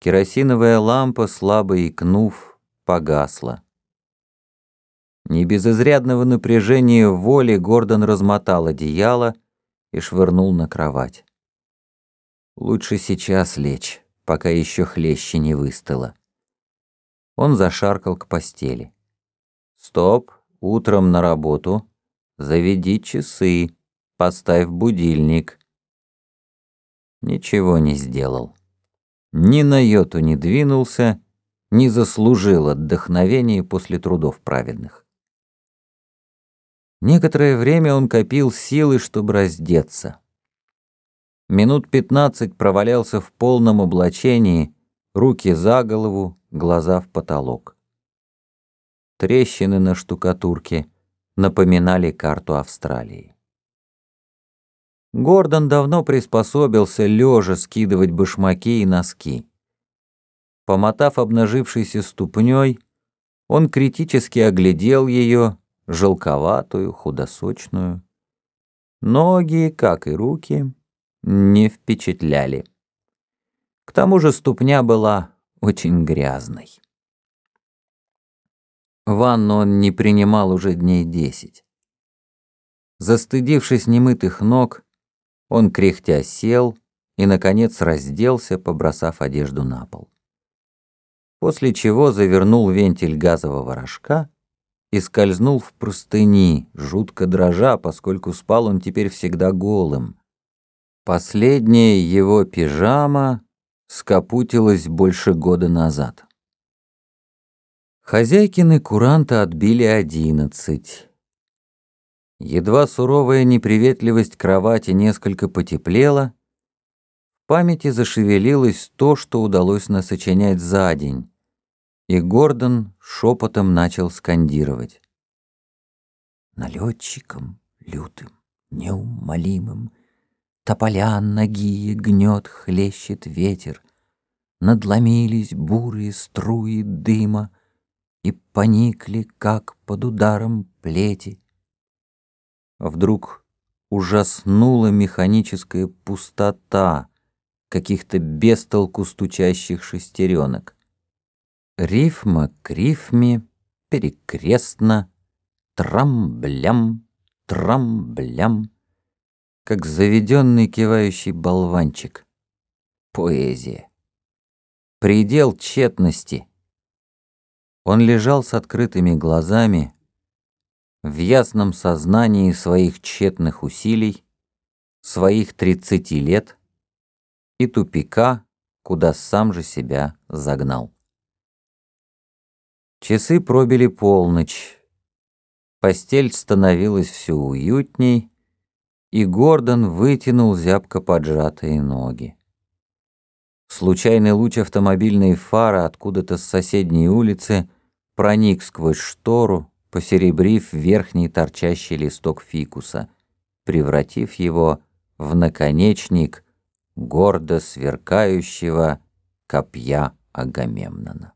Керосиновая лампа, слабо икнув, погасла. Не без изрядного напряжения воли Гордон размотал одеяло и швырнул на кровать. Лучше сейчас лечь, пока еще хлеще не выстыло. Он зашаркал к постели. «Стоп, утром на работу. Заведи часы, поставь будильник». Ничего не сделал. Ни на йоту не двинулся, не заслужил отдохновения после трудов праведных. Некоторое время он копил силы, чтобы раздеться. Минут пятнадцать провалялся в полном облачении, руки за голову, глаза в потолок. Трещины на штукатурке напоминали карту Австралии. Гордон давно приспособился лежа скидывать башмаки и носки. Помотав обнажившейся ступней, он критически оглядел ее, желковатую, худосочную. Ноги, как и руки, не впечатляли. К тому же ступня была очень грязной. Ванну он не принимал уже дней десять. Застыдившись немытых ног, он кряхтя сел и, наконец, разделся, побросав одежду на пол. После чего завернул вентиль газового рожка и скользнул в простыни, жутко дрожа, поскольку спал он теперь всегда голым. Последняя его пижама скопутилась больше года назад. Хозяйкины куранты отбили одиннадцать. Едва суровая неприветливость кровати несколько потеплела, в памяти зашевелилось то, что удалось насочинять за день, и Гордон шепотом начал скандировать. Налетчиком лютым, неумолимым, Тополя ноги гнет, хлещет ветер, Надломились бурые струи дыма И поникли, как под ударом плети. Вдруг ужаснула механическая пустота каких-то бестолку стучащих шестеренок. Рифма к рифме, перекрестно, трамблям, трамблям, как заведенный кивающий болванчик. Поэзия. Предел тщетности. Он лежал с открытыми глазами, в ясном сознании своих тщетных усилий, своих тридцати лет и тупика, куда сам же себя загнал. Часы пробили полночь. Постель становилась все уютней, и Гордон вытянул зябко поджатые ноги. Случайный луч автомобильной фары откуда-то с соседней улицы проник сквозь штору, посеребрив верхний торчащий листок фикуса, превратив его в наконечник гордо сверкающего копья Агамемнона.